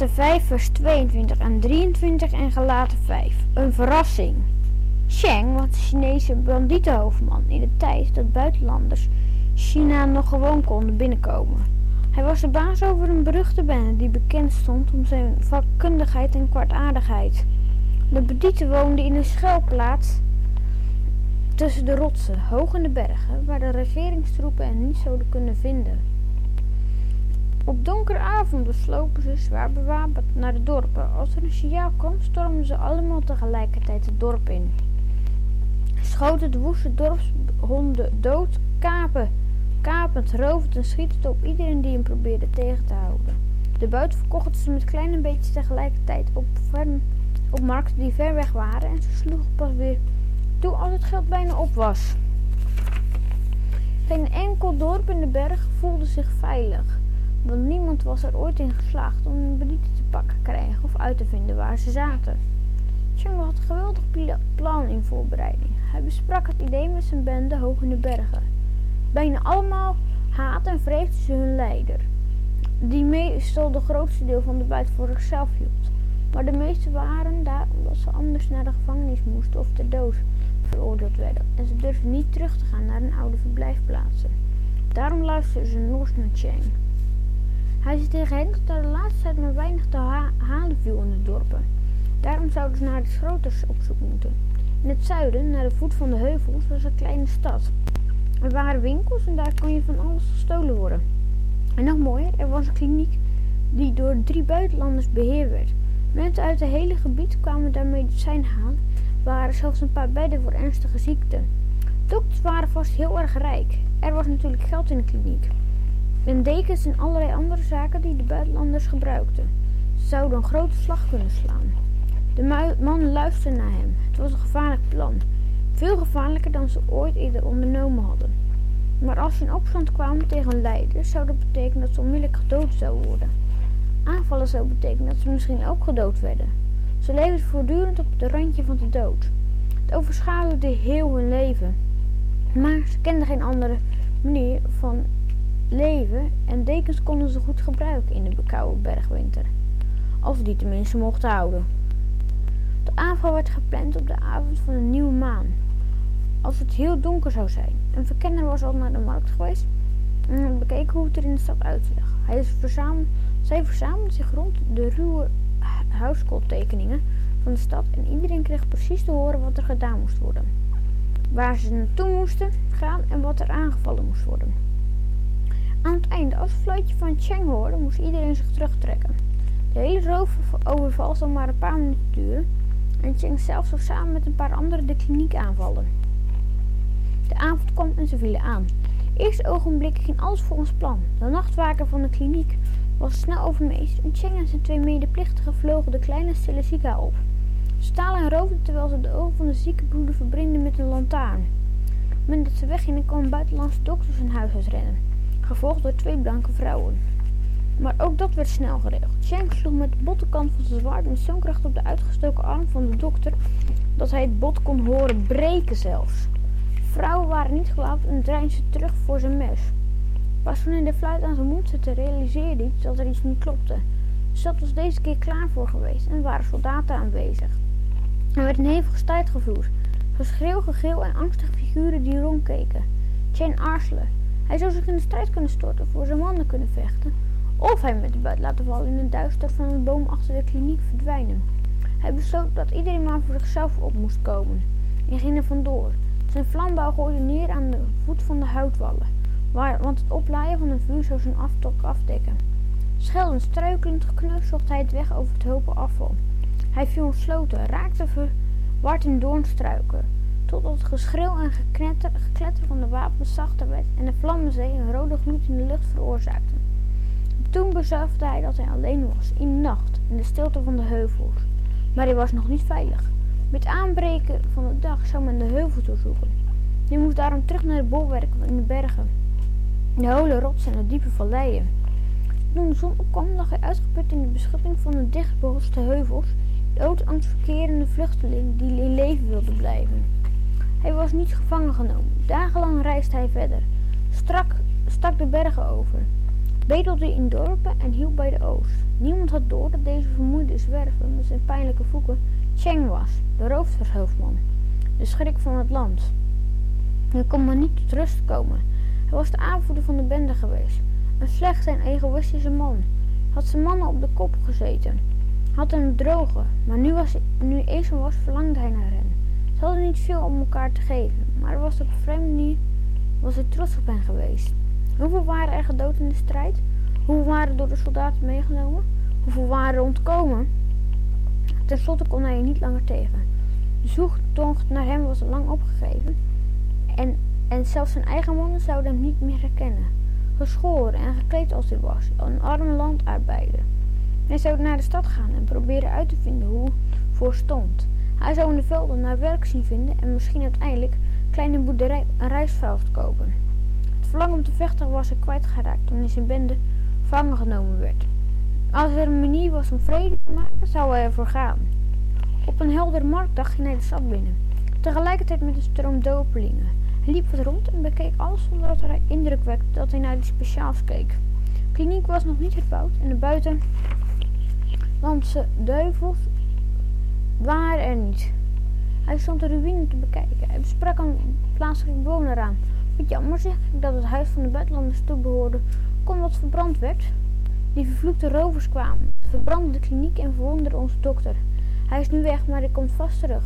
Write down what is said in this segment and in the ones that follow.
Galaten 5 vers 22 en 23 en Galaten 5. Een verrassing. Sheng was de Chinese bandietenhoofdman in de tijd dat buitenlanders China nog gewoon konden binnenkomen. Hij was de baas over een beruchte bende die bekend stond om zijn vakkundigheid en kwartaardigheid. De bandieten woonden in een schuilplaats tussen de rotsen, hoog in de bergen, waar de regeringstroepen hen niet zouden kunnen vinden. Op donkere avonden slopen ze zwaar bewapend naar de dorpen. Als er een signaal kwam, stormden ze allemaal tegelijkertijd het dorp in. Schoten de woeste dorpshonden dood, kapen, kapend, rovend en schietend op iedereen die hem probeerde tegen te houden. De buit verkochten ze met kleine beetjes tegelijkertijd op, op markten die ver weg waren en ze sloegen pas weer toe als het geld bijna op was. Geen enkel dorp in de berg voelde zich veilig want niemand was er ooit in geslaagd om een bandieten te pakken krijgen of uit te vinden waar ze zaten. Cheng had een geweldig plan in voorbereiding. Hij besprak het idee met zijn bende hoog in de bergen. Bijna allemaal haat en vreesden ze hun leider, die meestal de grootste deel van de buit voor zichzelf hield. Maar de meeste waren daar omdat ze anders naar de gevangenis moesten of ter dood veroordeeld werden en ze durfden niet terug te gaan naar hun oude verblijfplaatsen. Daarom luisterden ze nooit naar Cheng. Hij zei tegen hen dat de laatste tijd maar weinig te halen viel in de dorpen. Daarom zouden ze naar de groters op zoek moeten. In het zuiden, naar de voet van de heuvels, was een kleine stad. Er waren winkels en daar kon je van alles gestolen worden. En nog mooier, er was een kliniek die door drie buitenlanders beheerd werd. Mensen uit het hele gebied kwamen daar medicijn halen. Waren zelfs een paar bedden voor ernstige ziekten. Dokters waren vast heel erg rijk. Er was natuurlijk geld in de kliniek en dekens en allerlei andere zaken die de buitenlanders gebruikten. Ze zouden een grote slag kunnen slaan. De man luisterde naar hem. Het was een gevaarlijk plan. Veel gevaarlijker dan ze ooit eerder ondernomen hadden. Maar als ze in opstand kwamen tegen een leider, zou dat betekenen dat ze onmiddellijk gedood zouden worden. Aanvallen zou betekenen dat ze misschien ook gedood werden. Ze leefden voortdurend op het randje van de dood. Het overschaduwde heel hun leven. Maar ze kenden geen andere manier van leven en dekens konden ze goed gebruiken in de bekoude bergwinter. Ze die tenminste mochten houden. De aanval werd gepland op de avond van een nieuwe maan. Als het heel donker zou zijn. Een verkenner was al naar de markt geweest en bekeken hoe het er in de stad uitzag. Hij verzamelde, zij verzamelden zich rond de ruwe huiskooltekeningen van de stad en iedereen kreeg precies te horen wat er gedaan moest worden. Waar ze naartoe moesten gaan en wat er aangevallen moest worden. Aan het einde, als het fluitje van Cheng hoorde, moest iedereen zich terugtrekken. De hele roofoverval zou maar een paar minuten duren en Cheng zelf zou samen met een paar anderen de kliniek aanvallen. De avond kwam en ze vielen aan. Eerste ogenblik ging alles volgens plan. De nachtwaker van de kliniek was snel overmeesterd en Cheng en zijn twee medeplichtigen vlogen de kleine stille ziekenhuis op. Stalen en roofden terwijl ze de ogen van de zieke broeder verbrinden met een lantaarn. Op het moment dat ze weggingen kwamen buitenlandse dokters in huisarts rennen gevolgd door twee blanke vrouwen. Maar ook dat werd snel geregeld. Cheng sloeg met de bottenkant van zijn zwaard met zo'n kracht op de uitgestoken arm van de dokter dat hij het bot kon horen breken zelfs. Vrouwen waren niet gewapend en dreinsden terug voor zijn mes. Pas toen hij de fluit aan zijn mond zette, realiseerde hij dat er iets niet klopte. Stad was deze keer klaar voor geweest en waren soldaten aanwezig. Er werd een hevige strijd gevoerd. Geschreeuw, gegil en angstige figuren die rondkeken. Chen aarzelde. Hij zou zich in de strijd kunnen storten voor zijn mannen kunnen vechten, of hij met de buit laten vallen in het duister van een boom achter de kliniek verdwijnen. Hij besloot dat iedereen maar voor zichzelf op moest komen en ging er vandoor. Zijn flambouw gooide neer aan de voet van de houtwallen, waar, want het oplaaien van een vuur zou zijn aftok afdekken. Scheldend, struikelend, gekneusd zocht hij het weg over het hopen afval. Hij viel in sloten, raakte verward in doornstruiken, totdat het geschreeuw en geknetter, gekletter van de wapens zachter werd en de vlammenzee een rode gloed in de lucht veroorzaakte. Toen besefte hij dat hij alleen was, in de nacht, in de stilte van de heuvels. Maar hij was nog niet veilig. Met aanbreken van de dag zou men de heuvel doorzoeken. Hij moest daarom terug naar de bolwerken in de bergen. De holle rotsen en de diepe valleien. Toen de zon opkwam, lag hij uitgeput in de beschutting van de dichtbehoste heuvels, doodsangst verkerende vluchteling die in leven wilde blijven. Hij was niet gevangen genomen. Dagenlang reisde hij verder, strak, stak de bergen over, bedelde in dorpen en hielp bij de oost. Niemand had door dat deze vermoeide zwerver met zijn pijnlijke voeten Cheng was, de roovershoofdman, de schrik van het land. Hij kon maar niet tot rust komen. Hij was de aanvoerder van de bende geweest. Een slechte en egoïstische man. Had zijn mannen op de kop gezeten. Had hen bedrogen. Maar nu, was, nu was, verlangde hij naar hen. Ze hadden niet veel om elkaar te geven. Maar er was op een vreemde manier was hij trots op hen geweest. Hoeveel waren er gedood in de strijd? Hoeveel waren door de soldaten meegenomen? Hoeveel waren ontkomen? Ten slotte kon hij er niet langer tegen. De zoektocht naar hem was lang opgegeven. En, en zelfs zijn eigen mannen zouden hem niet meer herkennen. Geschoren en gekleed als hij was, een arme landarbeider. Hij zou naar de stad gaan en proberen uit te vinden hoe voor stond. Hij zou in de velden naar werk zien vinden en misschien uiteindelijk een kleine boerderij een rijstveld kopen. Het verlangen om te vechten was hij kwijtgeraakt toen hij zijn bende vangen genomen werd. Als er een manier was om vrede te maken, zou hij ervoor gaan. Op een helder marktdag ging hij de stad binnen, tegelijkertijd met een stroom dorpelingen. Hij liep wat rond en bekeek alles zonder dat hij indruk wekte dat hij naar die speciaals keek. De kliniek was nog niet herbouwd en de buitenlandse duivels waren er niet. Hij stond de ruïne te bekijken. Hij besprak een plaatselijke bewoner aan. Wat jammer zeg ik dat het huis van de buitenlanders toebehoorde, kon wat verbrand werd. Die vervloekte rovers kwamen, verbrandden de kliniek en verwonderden onze dokter. Hij is nu weg, maar hij komt vast terug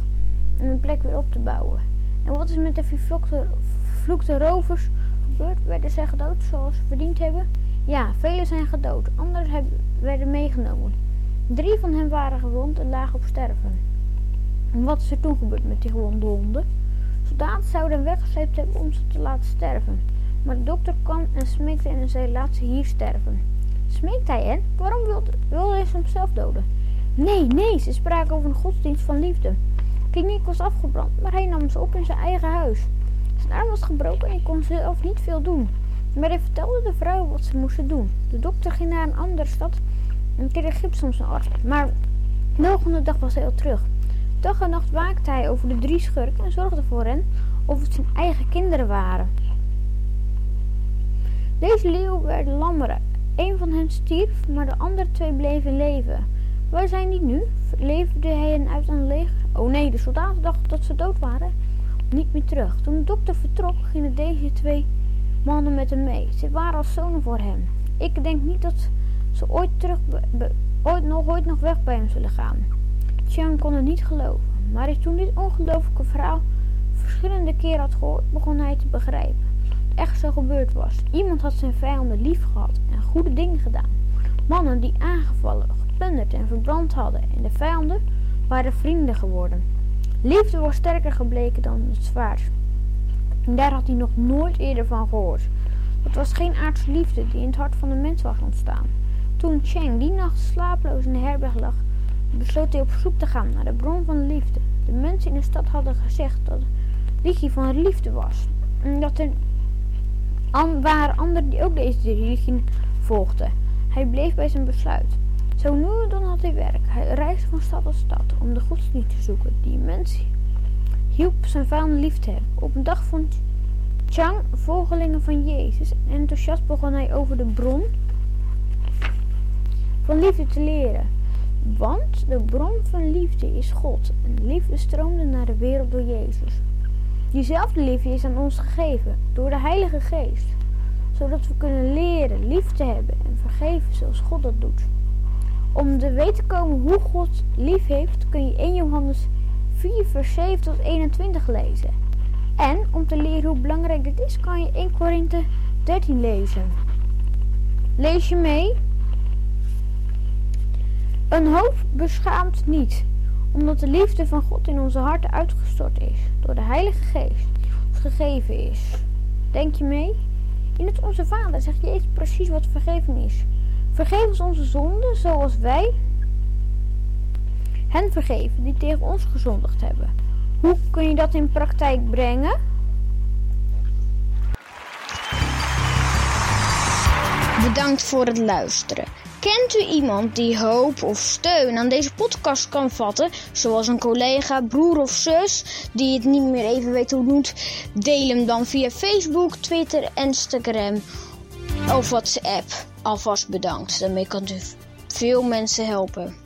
om een plek weer op te bouwen. En wat is met de vervloekte, vervloekte rovers gebeurd? Werden zij gedood zoals ze verdiend hebben? Ja, velen zijn gedood, anderen hebben, werden meegenomen. Drie van hen waren gewond en lagen op sterven. En wat is er toen gebeurd met die gewonde honden? Soldaten zouden hem weggesleept hebben om ze te laten sterven. Maar de dokter kwam en smeekte en zei: Laat ze hier sterven. Smeekt hij hen? Waarom wilde, wilde hij zichzelf doden? Nee, nee, ze spraken over een godsdienst van liefde. De kliniek was afgebrand, maar hij nam ze op in zijn eigen huis. Zijn arm was gebroken en hij kon zelf niet veel doen. Maar hij vertelde de vrouw wat ze moesten doen. De dokter ging naar een andere stad en kreeg gips om zijn arm. Maar de volgende dag was hij al terug. Dag en nacht waakte hij over de drie schurken en zorgde voor hen of het zijn eigen kinderen waren. Deze leeuw werden lammeren. Een van hen stierf, maar de andere twee bleven leven. Waar zijn die nu? Leverde hij hen uit aan het leger? Oh nee, de soldaten dachten dat ze dood waren. Niet meer terug. Toen de dokter vertrok, gingen deze twee mannen met hem mee. Ze waren als zonen voor hem. Ik denk niet dat ze ooit, terug ooit, nog, ooit nog weg bij hem zullen gaan. Chiang kon het niet geloven, maar toen dit ongelooflijke verhaal verschillende keren had gehoord, begon hij te begrijpen dat echt zo gebeurd was. Iemand had zijn vijanden lief gehad en goede dingen gedaan. Mannen die aangevallen, geplunderd en verbrand hadden en de vijanden waren vrienden geworden. Liefde was sterker gebleken dan het zwaard. En daar had hij nog nooit eerder van gehoord. Het was geen aardse liefde die in het hart van de mens was ontstaan. Toen Cheng die nacht slaaploos in de herberg lag, besloot hij op zoek te gaan naar de bron van de liefde. De mensen in de stad hadden gezegd dat religie van liefde was. En dat er an waren anderen die ook deze religie volgden. Hij bleef bij zijn besluit. Zo nu dan had hij werk. Hij reisde van stad tot stad om de godsdienst te zoeken die mens hielp zijn vijanden lief te hebben. Op een dag vond Chang volgelingen van Jezus en enthousiast begon hij over de bron van liefde te leren. Want de bron van liefde is God en de liefde stroomde naar de wereld door Jezus. Diezelfde liefde is aan ons gegeven door de Heilige Geest, zodat we kunnen leren lief te hebben en vergeven zoals God dat doet. Om te weten te komen hoe God lief heeft, kun je 1 Johannes 4, vers 7 tot 21 lezen. En om te leren hoe belangrijk dit is, kan je 1 Korinthe 13 lezen. Lees je mee? Een hoofd beschaamt niet, omdat de liefde van God in onze harten uitgestort is, door de Heilige Geest die gegeven is. Denk je mee? In het Onze Vader zegt Jezus precies wat vergeving is. Vergeef ons onze zonden zoals wij hen vergeven die tegen ons gezondigd hebben. Hoe kun je dat in praktijk brengen? Bedankt voor het luisteren. Kent u iemand die hoop of steun aan deze podcast kan vatten, zoals een collega, broer of zus die het niet meer even weet hoe het moet? Deel hem dan via Facebook, Twitter, Instagram of WhatsApp. Alvast bedankt, daarmee kan u veel mensen helpen.